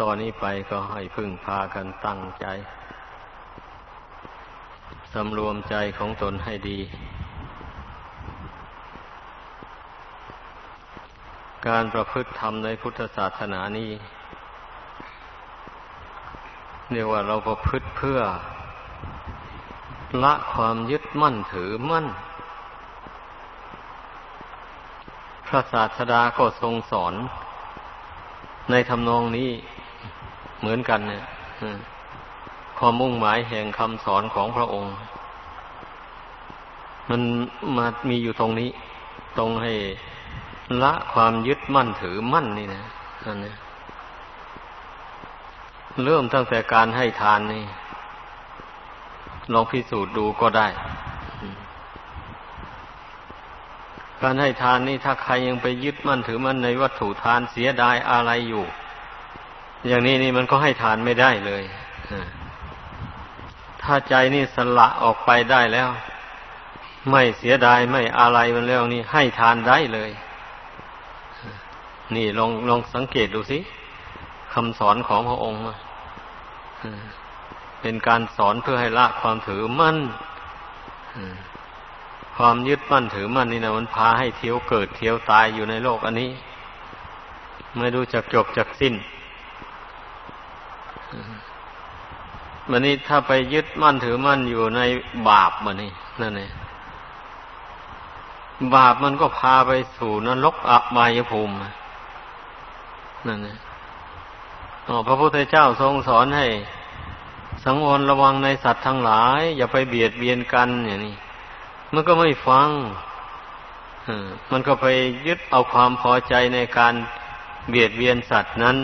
ตอนนี้ไปก็ให้พึ่งพากันตั้งใจ สำรวมใจของตนให้ดี การประพฤติธรรมในพุทธศาสนานี้เรียกว่าเราประพฤติเพื่อ ละความยึดมั่นถือมั่น พระศาสดาก็ทรงสอน ในทำนองนี้เหมือนกันเนี่ยความมุ่งหมายแห่งคำสอนของพระองค์ มันมามีอยู่ตรงนี้ ตรงให้ละความยึดมั่นถือมั่นนี่นะนั่นนี่ยเริ่มตั้งแต่การให้ทานนี่ ลองพิสูจน์ดูก็ได้ การให้ทานนี่ถ้าใครยังไปยึดมั่นถือมั่นในวัตถุทานเสียดายอะไรอยู่ อย่างนี้นี่มันก็ให้ทานไม่ได้เลยถ้าใจนี่สละออกไปได้แล้ว ไม่เสียดายไม่อะไรมันแล้วนี่ให้ทานได้เลย นี่ลองลองสังเกตดูสิคำสอนของพระองค์เป็นการสอนเพื่อให้ละความถือมั่น ความยึดมั่นถือมั่นนี่นะมันพาให้เที่ยวเกิดเที่ยวตายอยู่ในโลกอันนี้ ไม่รู้จักจบจักสิ้นมันนี้ถ้าไปยึดมั่นถือมั่นอยู่ในบาปมันนี่นั่นเองบาปมันก็พาไปสู่นรกอบายภูมินั่นเองพระพุทธเจ้าทรงสอนให้ สังวรระวังในสัตว์ทั้งหลาย อย่าไปเบียดเบียนกันอย่างนี้ มันก็ไม่ฟังมันก็ไปยึดเอาความพอใจในการเบียดเบียนสัตว์นั้น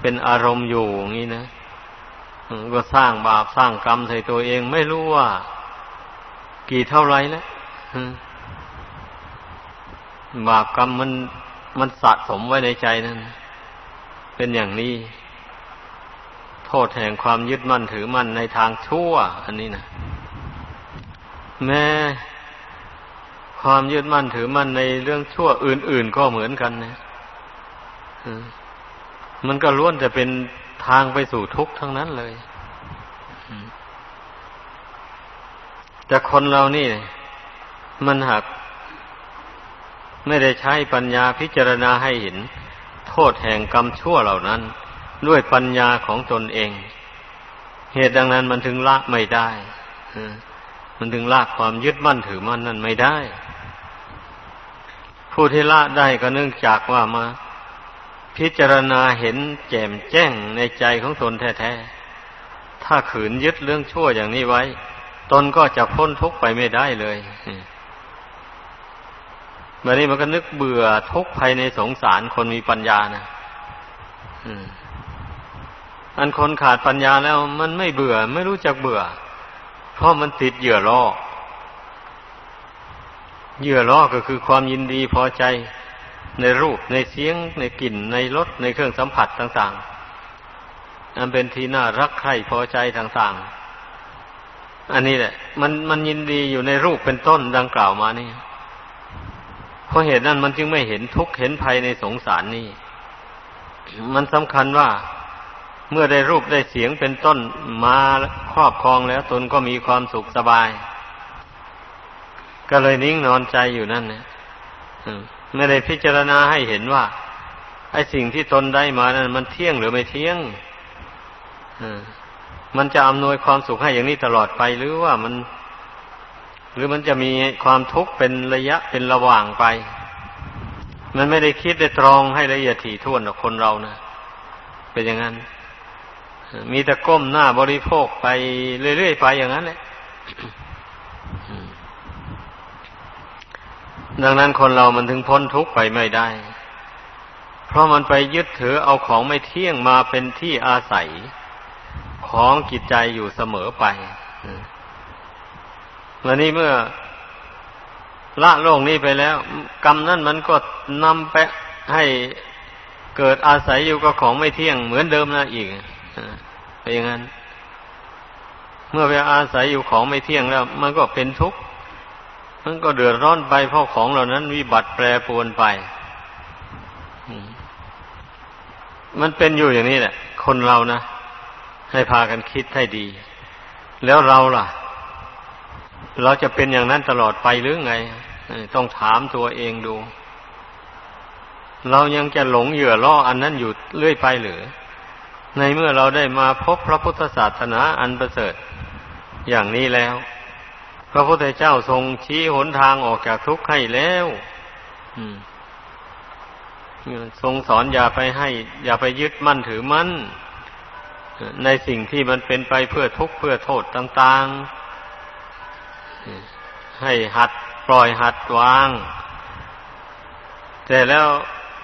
เป็นอารมณ์อยู่อย่างนี้นะก็สร้างบาปสร้างกรรมใส่ตัวเองไม่รู้ว่า กี่เท่าไรแล้วบาปกรรมมันมันสะสมไว้ในใจนั่นเป็นอย่างนี้ โทษแห่งความยึดมั่นถือมั่นในทางชั่ว อันนี้นะ แม้ความยึดมั่นถือมั่นในเรื่องชั่วอื่น ๆ ก็เหมือนกันนะมันก็ล้วนจะเป็นทางไปสู่ทุกข์ทั้งนั้นเลย แต่คนเรานี่ มันหัก ไม่ได้ใช้ปัญญาพิจารณาให้เห็น โทษแห่งกรรมชั่วเหล่านั้น ด้วยปัญญาของตนเอง เหตุดังนั้นมันถึงละไม่ได้ มันถึงละความยึดมั่นถือมั่นนั่นไม่ได้ ผู้ที่ละได้ก็เนื่องจากว่ามา พิจารณาเห็นแจ่มแจ้งในใจของตนแท้ๆ ถ้าขืนยึดเรื่องชั่วอย่างนี้ไว้ ตนก็จะพ้นทุกข์ไปไม่ได้เลยแบบนี้มันก็นึกเบื่อทุกข์ภายในสงสารคนมีปัญญานะอันคนขาดปัญญาแล้วมันไม่เบื่อ ไม่รู้จักเบื่อ เพราะมันติดเหยื่อล่อเหยื่อล่อก็คือความยินดีพอใจในรูปในเสียง ในกลิ่น ในรสในเครื่องสัมผัสต่างๆอันเป็นที่น่ารักใคร่พอใจต่างๆ อันนี้แหละ มันมันยินดีอยู่ในรูปเป็นต้นดังกล่าวมานี่เพราะเหตุนั้นมันจึงไม่เห็นทุกข์เห็นภัยในสงสารนี่ มันสำคัญว่า เมื่อได้รูปได้เสียงเป็นต้นมาครอบครองแล้วตนก็มีความสุขสบาย ก็เลยนิ่งนอนใจอยู่นั่นเนี่ยไม่ได้พิจารณาให้เห็นว่า ไอ้สิ่งที่ตนได้มานั้นมันเที่ยงหรือไม่เที่ยงมันจะอำนวยความสุขให้อย่างนี้ตลอดไปหรือว่ามัน หรือมันจะมีความทุกข์เป็นระยะเป็นระหว่างไป มันไม่ได้คิดได้ตรองให้ละเอียดถี่ถ้วนกับคนเรานะเป็นอย่างนั้น มีแต่ก้มหน้าบริโภคไปเรื่อยๆไปอย่างนั้นแหละดังนั้นคนเรามันถึงพ้นทุกข์ไปไม่ได้ เพราะมันไปยึดถือเอาของไม่เที่ยงมาเป็นที่อาศัยของจิตใจอยู่เสมอไปวันนี้เมื่อละโลกนี้ไปแล้ว กรรมนั่นมันก็นำไปให้เกิดอาศัยอยู่กับของไม่เที่ยงเหมือนเดิมนะอีก เป็นอย่างนั้น เมื่อไปอาศัยอยู่ของไม่เที่ยงแล้ว มันก็เป็นทุกข์มันก็เดือดร้อนไปเพราะของเหล่านั้น วิบัติแปรปรวนไปมันเป็นอยู่อย่างนี้แหละ คนเรานะให้พากันคิดให้ดี แล้วเราล่ะ เราจะเป็นอย่างนั้นตลอดไปหรือไงต้องถามตัวเองดู เรายังจะหลงเหยื่อล่ออันนั้นอยู่เรื่อยไปหรือ ในเมื่อเราได้มาพบพระพุทธศาสนาอันประเสริฐอย่างนี้แล้ว พระพุทธเจ้าทรงชี้หนทางออกจากทุกข์ให้แล้วทรงสอนอย่าไปให้ อย่าไปยึดมั่นถือมั่นในสิ่งที่มันเป็นไปเพื่อทุกข์เพื่อโทษต่างๆ ให้หัดปล่อยหัดวาง แต่แล้ว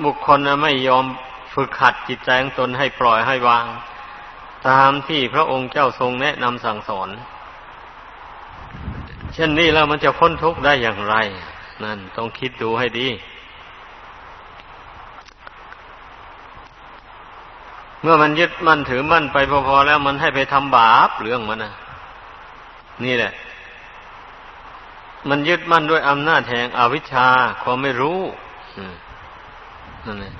บุคคลไม่ยอม ฝึกหัดจิตใจของตนให้ปล่อยให้วาง ตามที่พระองค์เจ้าทรงแนะนำสั่งสอน เช่นนี้แล้วมันจะพ้นทุกข์ได้อย่างไร นั่นต้องคิดดูให้ดี เมื่อมันยึดมั่นถือมั่นไปพอๆแล้วมันให้ไปทำบาปเรื่องมันนะนี่แหละ มันยึดมั่นด้วยอำนาจแห่งอวิชชาความไม่รู้นั่นแหละ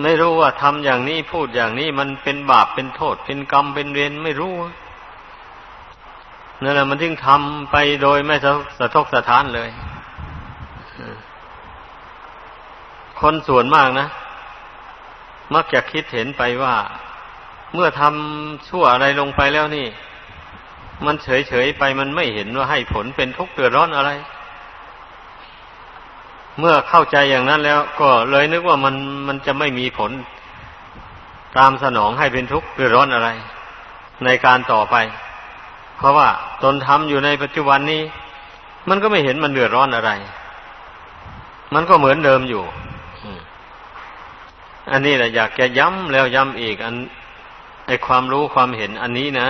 ไม่รู้ว่าทำอย่างนี้พูดอย่างนี้มันเป็นบาปเป็นโทษ เป็นกรรมเป็นเวรไม่รู้นั่นแหละมันถึงทำไปโดยไม่สะทกสะท้านเลยคนส่วนมากนะ มักจะคิดเห็นไปว่า เมื่อทำชั่วอะไรลงไปแล้วนี่ มันเฉยๆไปมันไม่เห็นว่าให้ผลเป็นทุกข์เดือดร้อนอะไร เมื่อเข้าใจอย่างนั้นแล้ว ก็เลยนึกว่ามันมันจะไม่มีผล ตามสนองให้เป็นทุกข์เดือร้อนอะไร ในการต่อไป เพราะว่าตนทำอยู่ในปัจจุบันนี้ มันก็ไม่เห็นมันเดือดร้อนอะไร มันก็เหมือนเดิมอยู่อันนี้แหละอยากจะย้ำแล้วย้ำอีก อันไอความรู้ความเห็นอันนี้นะ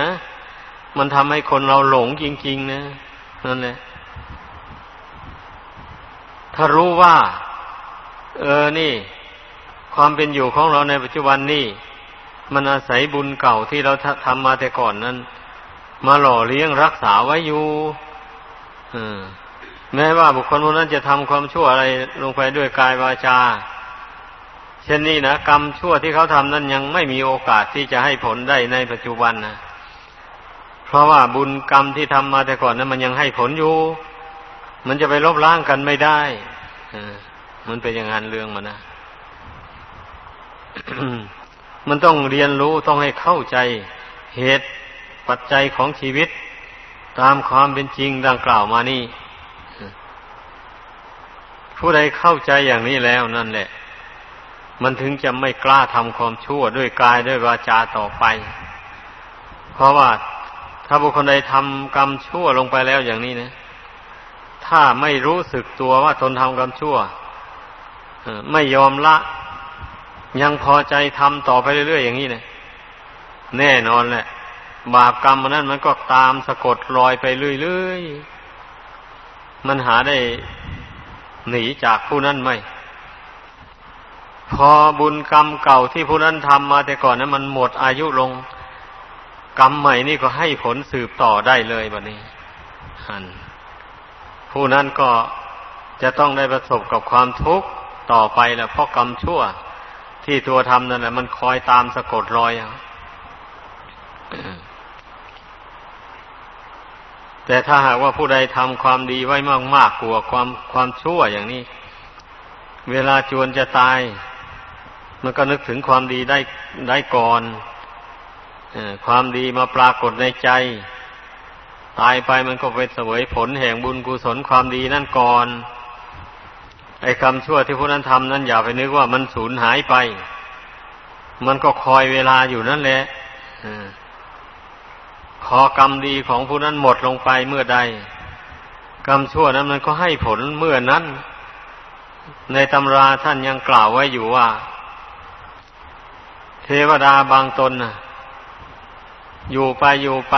มันทำให้คนเราหลงจริง ๆ นะนั่นแหละ ถ้ารู้ว่า เออนี่ ความเป็นอยู่ของเราในปัจจุบันนี่มันอาศัยบุญเก่าที่เราทำมาแต่ก่อนนั้น มาหล่อเลี้ยงรักษาไว้อยู่แม้ว่าบุคคลคนนั้นจะทำความชั่วอะไรลงไปด้วยกายวาจา เช่นนี้นะกรรมชั่วที่เขาทำนั้นยังไม่มีโอกาสที่จะให้ผลได้ในปัจจุบันนะเพราะว่าบุญกรรมที่ทำมาแต่ก่อนนั้นมันยังให้ผลอยู่ มันจะไปลบล้างกันไม่ได้มันเป็นอย่างนั้นเรื่องมันนะมันต้องเรียนรู้ต้องให้เข้าใจเหตุปัจจัยของชีวิต ตามความเป็นจริงดังกล่าวมานี่ ผู้ใดเข้าใจอย่างนี้แล้วนั่นแหละ มันถึงจะไม่กล้าทำความชั่วด้วยกายด้วยวาจาต่อไป เพราะว่าถ้าบุคคลใดทำกรรมชั่วลงไปแล้วอย่างนี้นะ ถ้าไม่รู้สึกตัวว่าตนทำกรรมชั่วไม่ยอมละ ยังพอใจทำต่อไปเรื่อยๆอย่างนี้เนะแน่นอนแหละ บาปกรรมมันนั้นมันก็ตามสะกดรอยไปเรื่อยๆมันหาได้หนีจากผู้นั้นไหมพอบุญกรรมเก่าที่ผู้นั้นทำมาแต่ก่อนนั้นมันหมดอายุลง กรรมใหม่นี่ก็ให้ผลสืบต่อได้เลยแบบนี้ หัน ผู้นั้นก็จะต้องได้ประสบกับความทุกข์ต่อไปแหละเพราะกรรมชั่ว ที่ตัวทำนั่นแหละมันคอยตามสะกดรอยอแต่ถ้าหากว่าผู้ใดทำความดีไว้มากๆกลัวความความชั่วอย่างนี้ เวลาจวนจะตาย มันก็นึกถึงความดีได้ได้ก่อนความดีมาปรากฏในใจ ตายไปมันก็ไปเสวยผลแห่งบุญกุศลความดีนั่นก่อน ไอ้คำชั่วที่ผู้นั้นทำนั้นอย่าไปนึกว่ามันสูญหายไป มันก็คอยเวลาอยู่นั่นแหละขอกรรมดีของผู้นั้นหมดลงไปเมื่อใด กรรมชั่วนั้นมันก็ให้ผลเมื่อนั้น ในตำราท่านยังกล่าวไว้อยู่ว่า เทวดาบางตนอยู่ไปอยู่ไป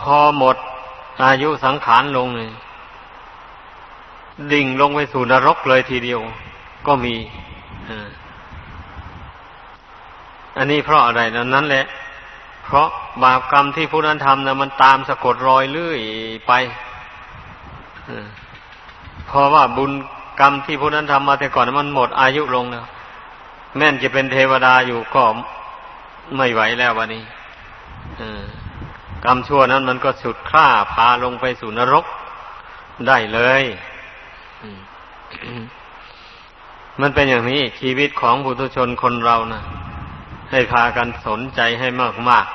พอหมดอายุสังขารลงเลยดิ่งลงไปสู่นรกเลยทีเดียว ก็มีอันนี้เพราะอะไรนั้นแหละ เพราะบาปกรรมที่ผู้นั้นทำนะมันตามสะกดรอยเลื่อยไปเพราะว่าบุญกรรมที่ผู้นั้นทำมาแต่ก่อนมันหมดอายุลงแล้วแม่นจะเป็นเทวดาอยู่ก็ไม่ไหวแล้ววันนี้ กรรมชั่วนั้นมันก็สุดคล้าพาลงไปสู่นรกได้เลยมันเป็นอย่างนี้ชีวิตของบุตุชนคนเรานะให้พากันสนใจให้มากมาก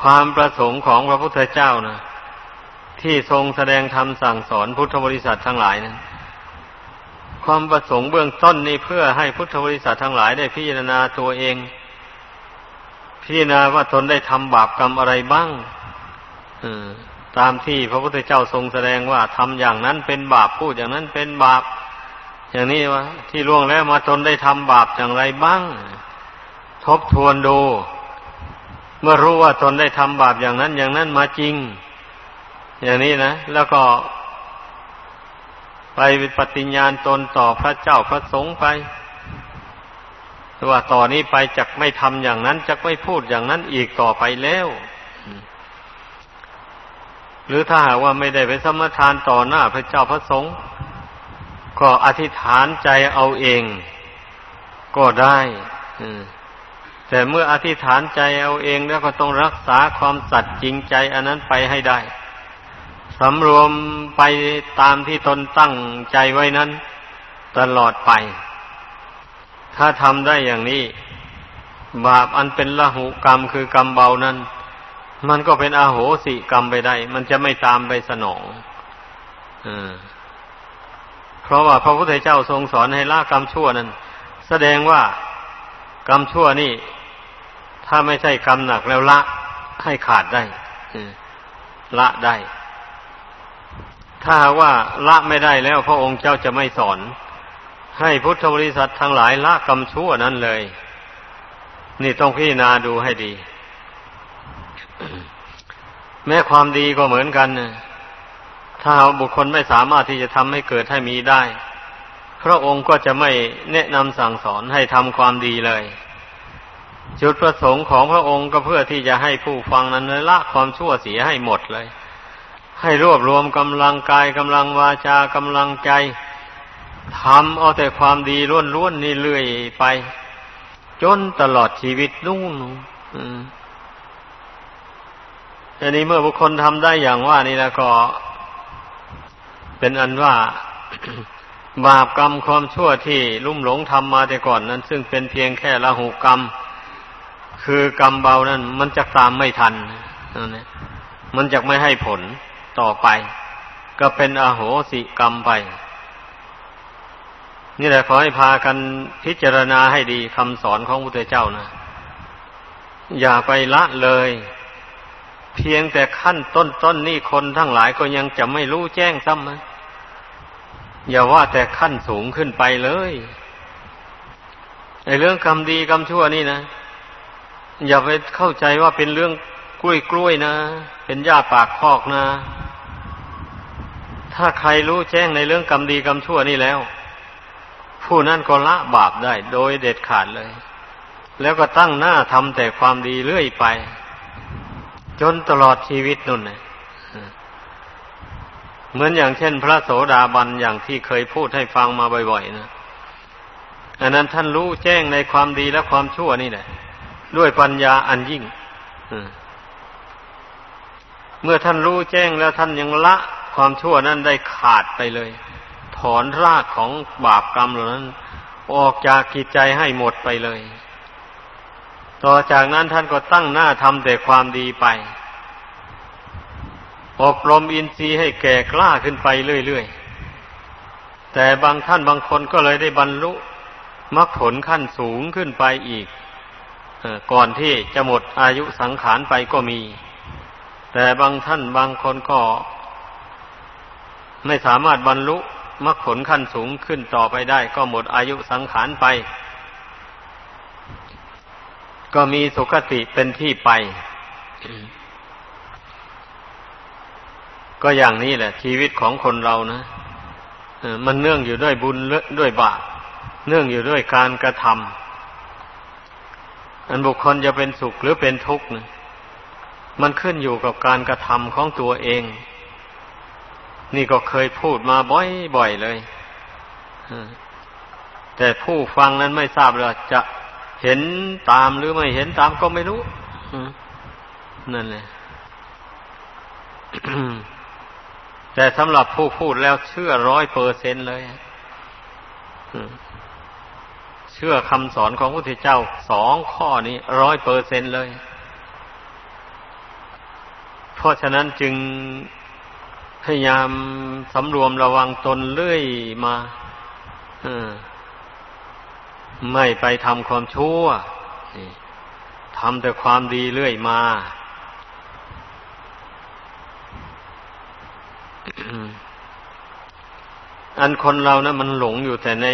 ความประสงค์ของพระพุทธเจ้านะที่ทรงแสดงธรรมสั่งสอนพุทธบริษัททั้งหลายนะั้นความประสงค์เบื้องต้นนี้เพื่อให้พุทธบริษัททั้งหลายได้พิจารณาตัวเอง พิจารณาว่าตนได้ทำบาปกรรมอะไรบ้างตามที่พระพุทธเจ้าทรงแสดงว่าทำอย่างนั้นเป็นบาปพูดอย่างนั้นเป็นบาป อย่างนี้วะที่ล่วงแล้วมาตนได้ทำบาปอย่างไรบ้าง ทบทวนดู เมื่อรู้ว่าตนได้ทำบาปอย่างนั้นอย่างนั้นมาจริง อย่างนี้นะ แล้วก็ ไปปฏิญญาณตนต่อพระเจ้าพระสงฆ์ไป ว่าต่อนนี้ไปจักไม่ทำอย่างนั้นจักไม่พูดอย่างนั้นอีกต่อไปแล้ว หรือถ้าหากว่าไม่ได้ไปสมทานต่อหน้าพระเจ้าพระสงฆ์ก็อธิษฐานใจเอาเองก็ได้แต่เมื่ออธิษฐานใจเอาเองแล้วก็ต้องรักษาความสัตย์จริงใจ อันนั้นไปให้ได้สำรวมไปตามที่ตนตั้งใจไว้นั้น ตลอดไป ถ้าทำได้อย่างนี้ บาปอันเป็นละหุกรรมคือกรรมเบานั้น มันก็เป็นอาโหสิกรรมไปได้ มันจะไม่ตามไปสนองอเพราะว่าพระพุทธเจ้าทรงสอนให้ละกรรมชั่วนั้น แสดงว่ากรรมชั่วนี่ ถ้าไม่ใช่กรรมหนักแล้วละให้ขาดได้ละได้ ถ้าว่าละไม่ได้แล้วพระองค์เจ้าจะไม่สอน ให้พุทธบริษัททั้งหลายละกรรมชั่วนั้นเลย นี่ต้องพิจารณาดูให้ดี แม้ความดีก็เหมือนกัน ถ้าบุคคลไม่สามารถที่จะทำให้เกิดให้มีได้ พระองค์ก็จะไม่แนะนำสั่งสอนให้ทำความดีเลย จุดประสงค์ของพระองค์ก็เพื่อที่จะให้ผู้ฟังนั้นละความชั่วเสียให้หมดเลย ให้รวบรวมกำลังกายกำลังวาจากำลังใจ ทำเอาแต่ความดีล้วนๆนี่เรื่อยไป จนตลอดชีวิตนู่นอันนี้เมื่อบุคคลทำได้อย่างว่านี่แล้วก็ เป็นอันว่า บาปกรรมความชั่วที่ลุ่มหลงทำมาแต่ก่อนนั้น ซึ่งเป็นเพียงแค่ละหุกรรม คือกรรมเบานั้น มันจะตามไม่ทันนั่นมันจะไม่ให้ผลต่อไป ก็เป็นอโหสิกรรมไป นี่แหละขอให้พากันพิจารณาให้ดีคำสอนของพระพุทธเจ้านะ อย่าไปละเลย เพียงแต่ขั้นต้นต้นนี่คนทั้งหลายก็ยังจะไม่รู้แจ้งซ้ำนะอย่าว่าแต่ขั้นสูงขึ้นไปเลยไอ้เรื่องกรรมดีกรรมชั่วนี่นะ อย่าไปเข้าใจว่าเป็นเรื่องกล้วยกล้วยนะ เป็นหญ้าปากคอกนะ ถ้าใครรู้แจ้งในเรื่องกรรมดีกรรมชั่วนี่แล้ว ผู้นั้นก็ละบาปได้โดยเด็ดขาดเลย แล้วก็ตั้งหน้าทำแต่ความดีเรื่อยไป จนตลอดชีวิตนุ่นเลยเหมือนอย่างเช่น พระโสดาบันอย่างที่เคยพูดให้ฟังมาบ่อยๆนะอันนั้นท่านรู้แจ้งในความดีและความชั่วนี่แหละ ด้วยปัญญาอันยิ่งเมื่อท่านรู้แจ้งแล้วท่านยังละความชั่วนั้นได้ขาดไปเลย ถอนรากของบาปกรรมเหล่านั้น ออกจากกิจใจให้หมดไปเลย ต่อจากนั้นท่านก็ตั้งหน้าทำแต่ความดีไป อบรมอินทรีย์ให้แก่กล้าขึ้นไปเรื่อยๆ แต่บางท่านบางคนก็เลยได้บรรลุมรรคผลขั้นสูงขึ้นไปอีกก่อนที่จะหมดอายุสังขารไปก็มี แต่บางท่านบางคนก็ไม่สามารถบรรลุ มรรคผลขั้นสูงขึ้นต่อไปได้ ก็หมดอายุสังขารไป ก็มีสุขติเป็นที่ไป ก็อย่างนี้แหละ ชีวิตของคนเรานะมันเนื่องอยู่ด้วยบุญด้วยบาปเนื่องอยู่ด้วยการกระทำอันบุคคลจะเป็นสุขหรือเป็นทุกข์นะมันขึ้นอยู่กับการกระทำของตัวเอง นี่ก็เคยพูดมาบ่อยๆเลยแต่ผู้ฟังนั้นไม่ทราบเลยจะเห็นตามหรือไม่เห็นตามก็ไม่รู้นั่นแหละแต่สำหรับผู้พูดแล้วเชื่อร้อยเปอร์เซนเลยเชื่อคำสอนของพระพุทธเจ้าสองข้อนี้ร้อยเปอร์เซนเลย เพราะฉะนั้นจึง พยายามสำรวมระวังตนเรื่อยมาไม่ไปทำความชั่วทำแต่ความดีเรื่อยมา อันคนเรานะมันหลงอยู่แต่ใน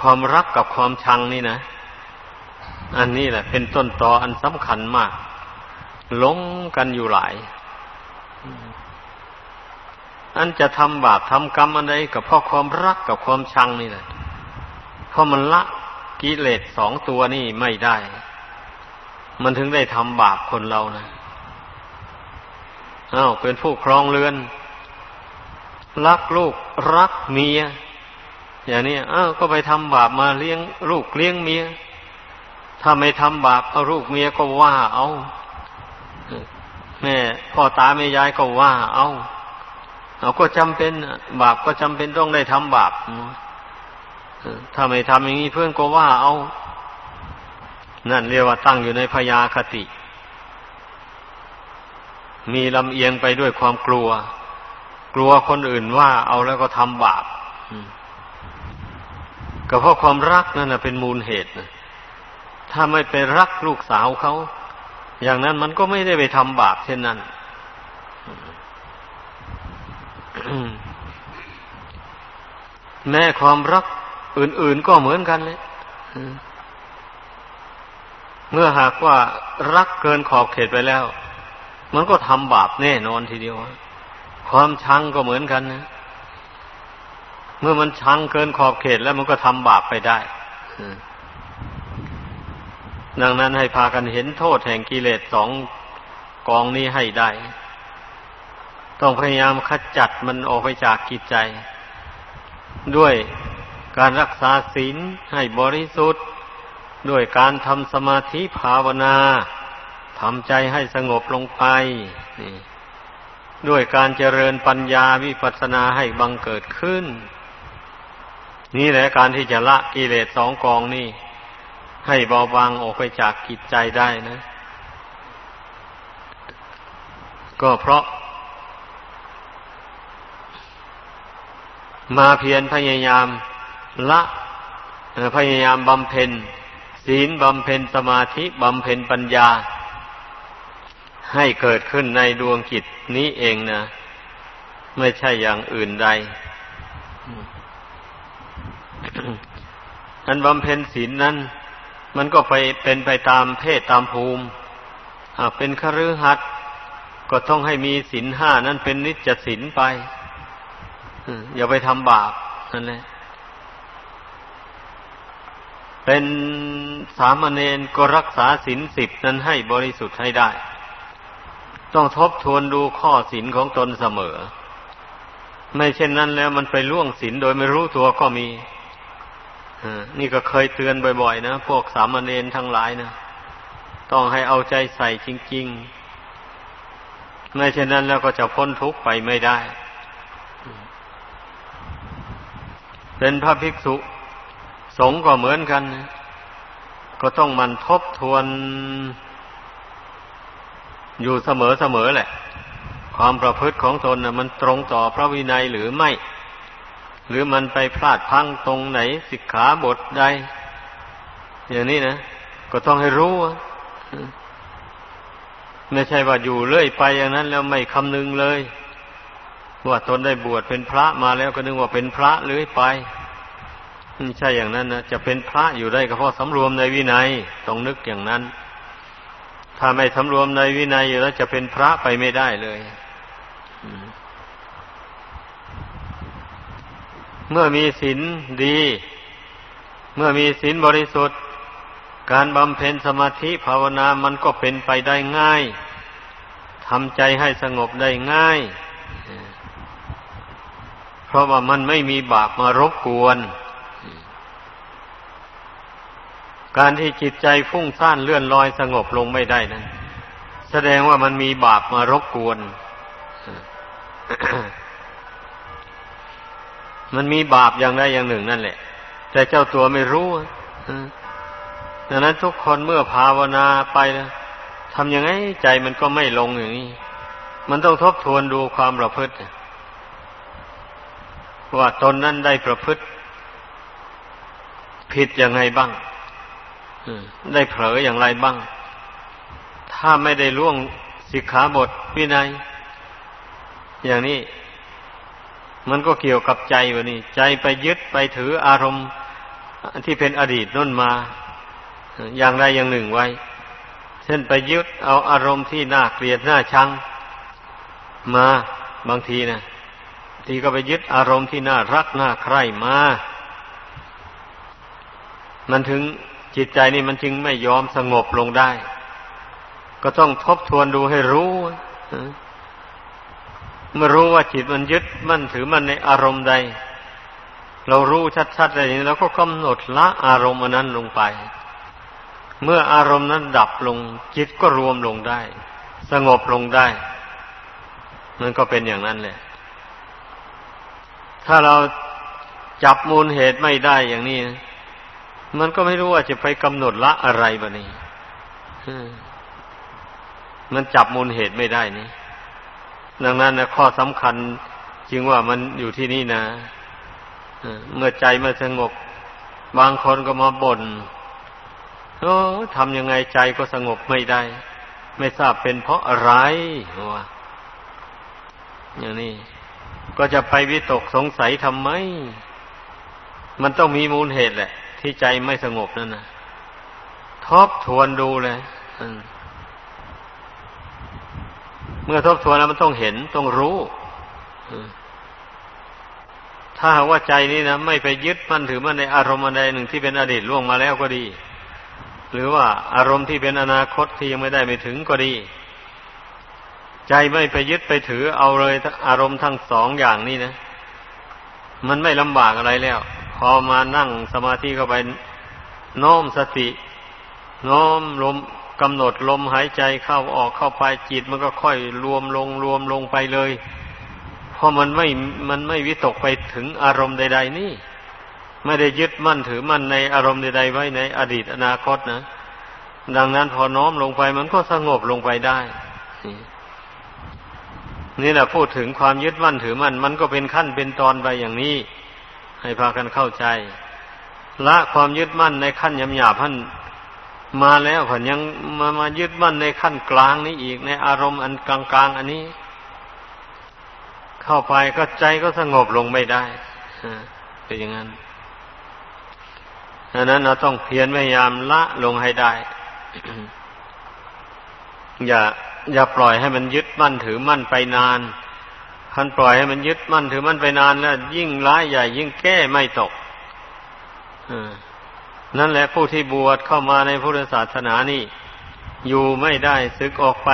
ความรักกับความชังนี่นะ อันนี้แหละ เป็นต้นตออันสำคัญมาก หลงกันอยู่หลาย อันจะทำบาปทำกรรมอะไรกับเพราะความรักกับความชังนี่แหละ เพราะมันละกิเลสสองตัวนี่ไม่ได้ มันถึงได้ทำบาปคนเรานะอ้าวเป็นผู้ครองเรือน รักลูกรักเมีย อย่างนี้อ้าวก็ไปทำบาปมาเลี้ยงลูกเลี้ยงเมีย ถ้าไม่ทำบาปเอาลูกเมียก็ว่าเอาแม่พ่อตาแม่ยายก็ว่าเอา เอาก็จำเป็นบาปก็จำเป็นต้องได้ทำบาปถ้าไม่ทำอย่างนี้เพื่อนก็ว่าเอา นั่นเรียกว่าตั้งอยู่ในพยาคติ มีลำเอียงไปด้วยความกลัว กลัวคนอื่นว่าเอาแล้วก็ทำบาปก็เพราะความรักนั่นนะเป็นมูลเหตุนะถ้าไม่ไปรักลูกสาวเขา อย่างนั้นมันก็ไม่ได้ไปทำบาปเช่นนั้น แม้ความรักอื่น ๆก็เหมือนกันเลยเมื่อหากว่ารักเกินขอบเขตไปแล้ว มันก็ทำบาปแน่นอนทีเดียวความชังก็เหมือนกันนะเมื่อมันชังเกินขอบเขตแล้วมันก็ทำบาปไปได้ดังนั้นให้พากันเห็นโทษแห่งกิเลสสองกองนี้ให้ได้ ต้องพยายามขจัดมันออกไปจากกิจใจ ด้วยการรักษาศีลให้บริสุทธิ์ ด้วยการทำสมาธิภาวนาทำใจให้สงบลงไปด้วยการเจริญปัญญาวิปัสสนาให้บังเกิดขึ้น นี่แหละการที่จะละกิเลสสองกองนี่ ให้เบาบางออกไปจากกิจใจได้นะ ก็เพราะ มาเพียรพยายามละพยายามบำเพ็ญศีลบำเพ็ญสมาธิบำเพ็ญปัญญา ให้เกิดขึ้นในดวงจิตนี้เองนะ ไม่ใช่อย่างอื่นใดอันบำเพ็ญศีลนั้น มันก็ไปเป็นไปตามเพศตามภูมิเป็นคฤหัสถ์ก็ต้องให้มีศีลห้านั้นเป็นนิจศีลไป อย่าไปทำบาปนั่นแหละเป็นสามเณรก็รักษาศีลสิบนั้นให้บริสุทธิ์ให้ได้ ต้องทบทวนดูข้อศีลของตนเสมอ ไม่เช่นนั้นแล้วมันไปล่วงศีลโดยไม่รู้ตัวก็มีนี่ก็เคยเตือนบ่อยๆนะพวกสามเณรทั้งหลายนะต้องให้เอาใจใส่จริง ๆ ไม่เช่นนั้นแล้วก็จะพ้นทุกข์ไปไม่ได้ เป็นพระภิกษุ สงฆ์ก็เหมือนกัน ก็ต้องมันทบทวนอยู่เสมอๆแหละ ความประพฤติของตนนะมันตรงต่อพระวินัยหรือไม่ หรือมันไปพลาดพังตรงไหนสิกขาบทใดอย่างนี้นะก็ต้องให้รู้ ไม่ใช่ว่าอยู่เรื่อยไปอย่างนั้นแล้วไม่คำนึงเลย ว่าตนได้บวชเป็นพระมาแล้วก็นึกว่าเป็นพระเรื่อยไปไม่ใช่อย่างนั้นนะจะเป็นพระอยู่ได้ก็เพราะสำรวมในวินัยต้องนึกอย่างนั้น ถ้าไม่สำรวมในวินัยอยู่แล้วจะเป็นพระไปไม่ได้เลยเมื่อมีศีลดี เมื่อมีศีลบริสุทธิ์ การบำเพ็ญสมาธิภาวนามันก็เป็นไปได้ง่ายทำใจให้สงบได้ง่าย ราะว่ามันไม่มีบาปมารบกวน การที่จิตใจฟุ้งซ่านเลื่อนลอยสงบลงไม่ได้นั้นแสดงว่ามันมีบาปมารบกวน มันมีบาปอย่างใดอย่างหนึ่งนั่นแหละ แต่เจ้าตัวไม่รู้ดังนั้นทุกคนเมื่อภาวนาไปนะทำยังไงใจมันก็ไม่ลงอย่างนี้ มันต้องทบทวนดูความประพฤติ ว่าตนนั้นได้ประพฤติ ผิดยังไงบ้างได้เผลออย่างไรบ้าง ถ้าไม่ได้ล่วงสิกขาบทวินัย อย่างนี้ มันก็เกี่ยวกับใจวะนี่ ใจไปยึดไปถืออารมณ์ที่เป็นอดีตนั่นมา อย่างใดอย่างหนึ่งไว้ เช่นไปยึดเอาอารมณ์ที่น่าเกลียดน่าชัง มาบางทีนะ ทีก็ไปยึดอารมณ์ที่น่ารักน่าใคร่มา มันถึงจิตใจนี่มันจึงไม่ยอมสงบลงได้ ก็ต้องทบทวนดูให้รู้เมื่อรู้ว่าจิตมันยึดมันถือมันในอารมณ์ใด เรารู้ชัดๆอะไรนี้เราก็กำหนดละอารมณ์นั้นลงไป เมื่ออารมณ์นั้นดับลง จิตก็รวมลงได้ สงบลงได้ มันก็เป็นอย่างนั้นแหละ ถ้าเราจับมูลเหตุไม่ได้อย่างนี้ มันก็ไม่รู้ว่าจะไปกำหนดละอะไรบะนี่มันจับมูลเหตุไม่ได้นี่ ดังนั้นนะข้อสำคัญจึงว่ามันอยู่ที่นี่นะเมื่อใจมาสงบบางคนก็มาบน่นโอ้ทำยังไงใจก็สงบไม่ได้ ไม่ทราบเป็นเพราะอะไรวะอย่างนี้ ก็จะไปวิตกสงสัยทำไม มันต้องมีมูลเหตุแหละ ที่ใจไม่สงบนั่นนะทบทวนดูเลยเมื่อทบทวนแล้วมันต้องเห็นต้องรู้ถ้าว่าใจนี้นะไม่ไปยึดมันถือมันในอารมณ์อันใดหนึ่งที่เป็นอดีตล่วงมาแล้วก็ดี หรือว่าอารมณ์ที่เป็นอนาคตที่ยังไม่ได้ไม่ถึงก็ดี ใจไม่ไปยึดไปถือเอาเลยอารมณ์ทั้งสองอย่างนี้นะ มันไม่ลำบากอะไรแล้ว พอมานั่งสมาธิเข้าไปโน้มสติโน้มลมกำหนดลมหายใจเข้าออกเข้าไปจิตมันก็ค่อยรวมลงรวมลงไปเลย เพราะมันไม่ มันไม่วิตกไปถึงอารมณ์ใด ๆ นี่ ไม่ได้ยึดมั่นถือมั่นในอารมณ์ใด ๆ ไว้ในอดีตอนาคตนะ ดังนั้นพอน้อมลงไปมันก็สงบลงไปได้ นี่แหละพูดถึงความยึดมั่นถือมั่นมันก็เป็นขั้นเป็นตอนไปอย่างนี้ ให้พากันเข้าใจ ละความยึดมั่นในขั้นยำหยาบท่านมาแล้วผ่นยังมามายึดมั่นในขั้นกลางนี้อีกในอารมณ์อันกลางๆอันนี้ เข้าไปก็ใจก็สงบลงไม่ได้เป็นอย่างนั้นดังนั้นเราต้องเพียรพยายามละลงให้ได้ อย่า อย่าปล่อยให้มันยึดมั่นถือมั่นไปนานคันปล่อยให้มันยึดมั่นถือมั่นไปนานแล้วยิ่งร้ายใหญ่ ยิ่งแก้ไม่ตกนั่นแหละผู้ที่บวชเข้ามาในพุทธศาสนานี่ อยู่ไม่ได้ซึกออกไป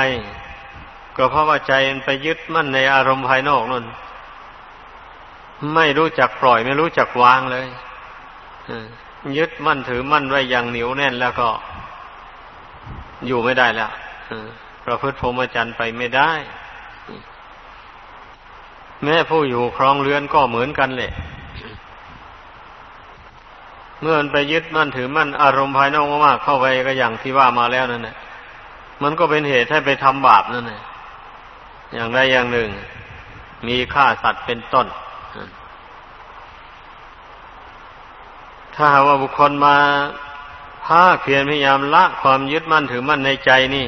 ก็เพราะว่าใจมันไปยึดมั่นในอารมณ์ภายนอกนั่นไม่รู้จักปล่อยไม่รู้จักวางเลยยึดมั่นถือมั่นไว้อย่างเหนียวแน่นแล้วก็ อยู่ไม่ได้แล้ว ประพฤติพรหมจรรย์ไปไม่ได้ แม้ผู้อยู่ครองเรือนก็เหมือนกันแหละเมื่อมันไปยึดมั่นถือมั่นอารมณ์ภายนอกมากๆเข้าไปก็อย่างที่ว่ามาแล้วนั่นแหละมันก็เป็นเหตุให้ไปทำบาปนั่นแหละอย่างใดอย่างหนึ่ง มีฆ่าสัตว์เป็นต้น ถ้าว่าบุคคลมาภาคเพียรพยายามละความยึดมั่นถือมั่นในใจนี่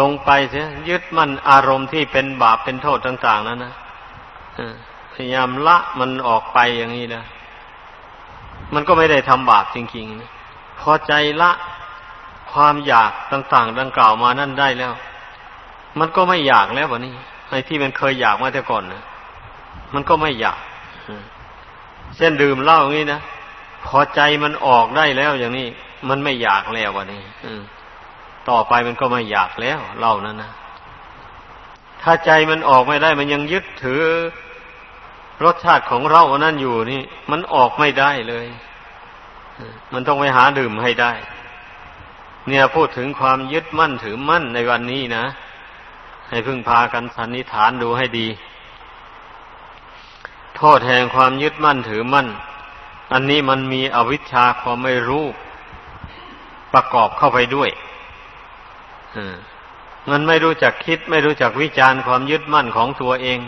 ลงไปเสียยึดมั่นอารมณ์ที่เป็นบาปเป็นโทษต่าง ๆนั้นนะพยายามละมันออกไปอย่างนี้นะมันก็ไม่ได้ทำบาปจริงๆพอใจละความอยากต่าง ๆ ดังกล่าวมานั่นได้แล้ว มันก็ไม่อยากแล้ววะนี่ไอ้ที่มันเคยอยากมาแต่ก่อนนะมันก็ไม่อยากเช่นดื่มเหล้าอย่างนี้นะพอใจมันออกได้แล้วอย่างนี้ มันไม่อยากแล้ววะนี่อืม ต่อไปมันก็ไม่อยากแล้วเล่านั้นนะถ้าใจมันออกไม่ได้ มันยังยึดถือรสชาติของเราอันนั้นอยู่นี่ มันออกไม่ได้เลย มันต้องไปหาดื่มให้ได้ เนี่ยพูดถึงความยึดมั่นถือมั่นในวันนี้นะ ให้พึ่งพากันสันนิษฐานดูให้ดี โทษแห่งความยึดมั่นถือมั่น อันนี้มันมีอวิชชาความไม่รู้ประกอบเข้าไปด้วย มันไม่รู้จักคิด ไม่รู้จักวิจารณ์ความยึดมั่นของตัวเอง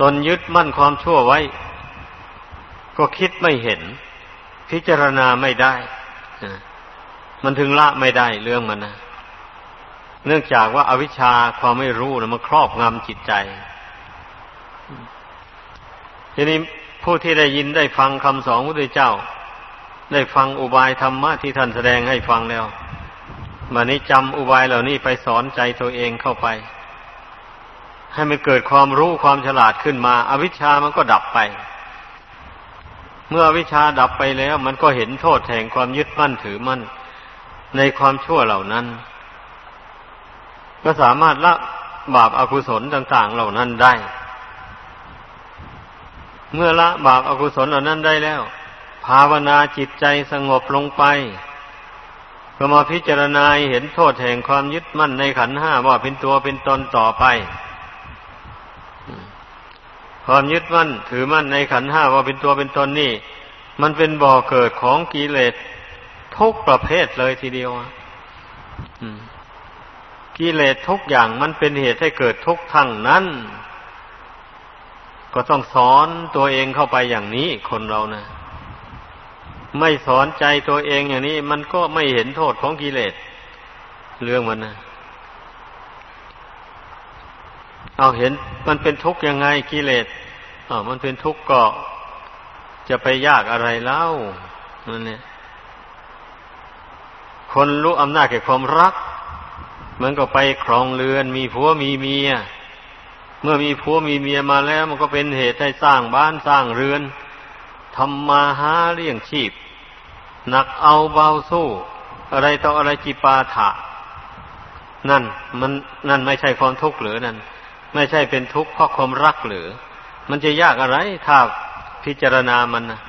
ตนยึดมั่นความชั่วไว้ ก็คิดไม่เห็น พิจารณาไม่ได้มันถึงละไม่ได้เรื่องมันนะเนื่องจากว่าอาวิชชาความไม่รู้นะมันครอบงำจิตใจ ทีนี้ผู้ที่ได้ยินได้ฟังคำสอนพระพุทธเจ้า ได้ฟังอุบายธรรมะที่ท่านแสดงให้ฟังแล้ว มานี้จำอุบายเหล่านี้ไปสอนใจตัวเองเข้าไป ให้มันเกิดความรู้ความฉลาดขึ้นมาอาวิชชามันก็ดับไป เมื่ออวิชชาดับไปแล้ว มันก็เห็นโทษแห่งความยึดมั่นถือมั่น ในความชั่วเหล่านั้น ก็สามารถละบาปอากุศลต่าง ๆ เหล่านั้นได้ เมื่อละบาปอากุศลเหล่านั้นได้แล้ว ภาวนาจิตใจสงบลงไป ก็มาพิจารณาเห็นโทษแห่งความยึดมั่นในขันห้าว่าเป็นตัวเป็นตนต่อไป ความยึดมั่นถือมั่นในขันห้าว่าเป็นตัวเป็นตนนี่ มันเป็นบ่อเกิดของกิเลสทุกประเภทเลยทีเดียวกิเลสทุกอย่างมันเป็นเหตุให้เกิดทุกทั้งนั้น ก็ต้องสอนตัวเองเข้าไปอย่างนี้คนเรานะ ไม่สอนใจตัวเองอย่างนี้ มันก็ไม่เห็นโทษของกิเลสเรื่องมันนะเอาเห็นมันเป็นทุกข์ยังไงกิเลสอ๋อมันเป็นทุกข์ก็จะไปยากอะไรเล่านั่นเนี่ยคนรู้อำนาจแก่ความรัก มันก็ไปครองเรือน มีผัวมีเมีย เมื่อมีผัวมีเมียมาแล้ว มันก็เป็นเหตุให้สร้างบ้านสร้างเรือนทำมาหาเลี้ยงชีพ หนักเอาเบาสู้ อะไรต่ออะไรจิปาถะ นั่น มันนั่นไม่ใช่ความทุกข์หรือนั่น ไม่ใช่เป็นทุกข์เพราะความรักหรือ มันจะยากอะไร ถ้าพิจารณามันนะ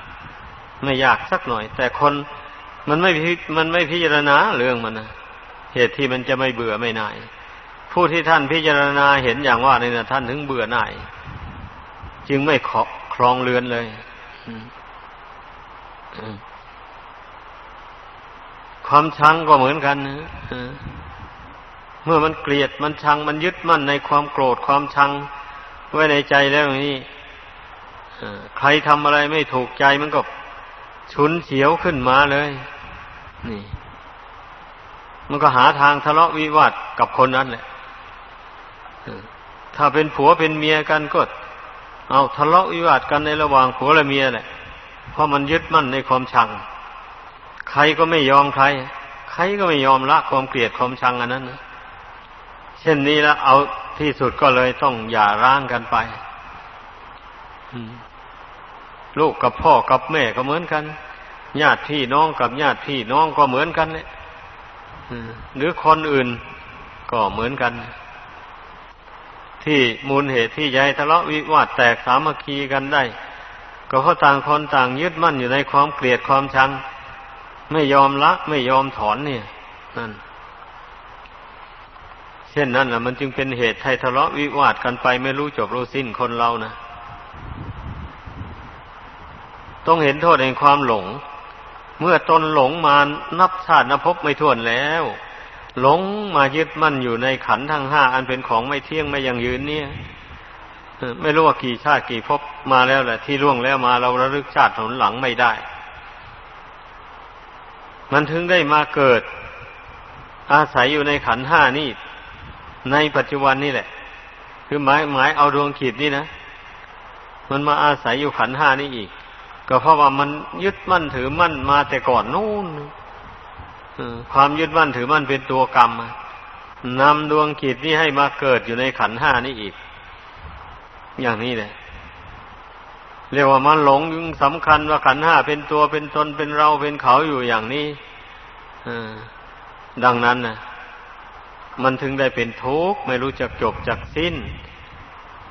ไม่ยากสักหน่อย แต่คนมันไม่มันไม่พิจารณาเรื่องมันนะเหตุที่มันจะไม่เบื่อไม่นาย ผู้ที่ท่านพิจารณาเห็นอย่างว่านี่นะท่านถึงเบื่อหน่ายจึงไม่ครองเรือนเลย ความชังก็เหมือนกันนะเมื่อมันเกลียดมันชังมันยึดมั่นในความโกรธความชังไว้ในใจแล้วอย่างนี้ใครทำอะไรไม่ถูกใจมันก็ฉุนเฉียวขึ้นมาเลย นี่ มันก็หาทางทะเลาะวิวาทกับคนนั้นแหละถ้าเป็นผัวเป็นเมียกันก็เอาทะเลาะวิวาทกันในระหว่างผัวและเมียแหละเพราะมันยึดมั่นในความชัง ใครก็ไม่ยอมใคร ใครก็ไม่ยอมละความเกลียดความชังอันนั้นนะเช่นนี้แล้วเอาที่สุดก็เลยต้องอย่าร้างกันไปลูกกับพ่อกับแม่ก็เหมือนกันญาติพี่น้องกับญาติพี่น้องก็เหมือนกันเนี่ยหรือคนอื่นก็เหมือนกัน ที่มูลเหตุที่ยายทะเลาะวิวาทแตกสามัคคีกันได้ ก็เพราะต่างคนต่างยึดมั่นอยู่ในความเกลียดความชัง ไม่ยอมละไม่ยอมถอนเนี่ยนั่นเช่นนั้นแหละมันจึงเป็นเหตุให้ทะเลาะวิวาทกันไปไม่รู้จบรู้สิ้นคนเรานะต้องเห็นโทษแห่งความหลง เมื่อตนหลงมานับชาตินับพบไม่ถ้วนแล้ว หลงมายึดมั่นอยู่ในขันทั้งห้าอันเป็นของไม่เที่ยงไม่ยังยืนเนี่ยไม่รู้ว่ากี่ชาติกี่พบมาแล้วแหละที่ล่วงแล้วมาเราระลึกชาติหนหลังไม่ได้ มันถึงได้มาเกิด อาศัยอยู่ในขันห้านี่ในปัจจุบันนี่แหละ คือหมายหมายเอาดวงขีดนี่นะมันมาอาศัยอยู่ขันห้านี่อีก ก็เพราะว่ามันยึดมั่นถือมั่นมาแต่ก่อนนู่นความยึดมั่นถือมั่นเป็นตัวกรรมนำดวงกิจนี้ให้มาเกิดอยู่ในขันห้านี่อีก อย่างนี้แหละ เรียกว่ามันหลงสำคัญว่าขันห้าเป็นตัวเป็นตนเป็นเราเป็นเขาอยู่อย่างนี้ดังนั้นนะมันถึงได้เป็นทุกข์ไม่รู้จักจบจักสิ้น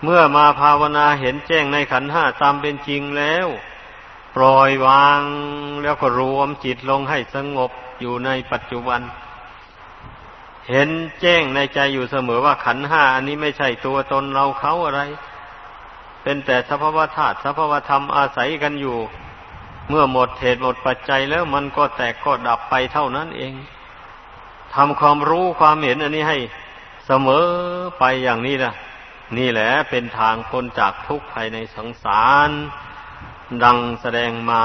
เมื่อมาภาวนาเห็นแจ้งในขันห้าตามเป็นจริงแล้ว ปล่อยวางแล้วก็รวมจิตลงให้สงบอยู่ในปัจจุบัน เห็นแจ้งในใจอยู่เสมอว่าขันห้าอันนี้ไม่ใช่ตัวตนเราเขาอะไร เป็นแต่สภาวธาตุสภาวธรรมอาศัยกันอยู่ เมื่อหมดเหตุหมดปัจจัยแล้วมันก็แตกก็ดับไปเท่านั้นเองทำความรู้ความเห็นอันนี้ให้เสมอไปอย่างนี้นะนี่แหละเป็นทางพ้นจากทุกข์ภายในสังสาร ดังแสดงมา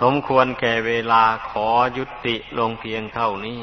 สมควรแก่เวลาขอยุติลงเพียงเท่านี้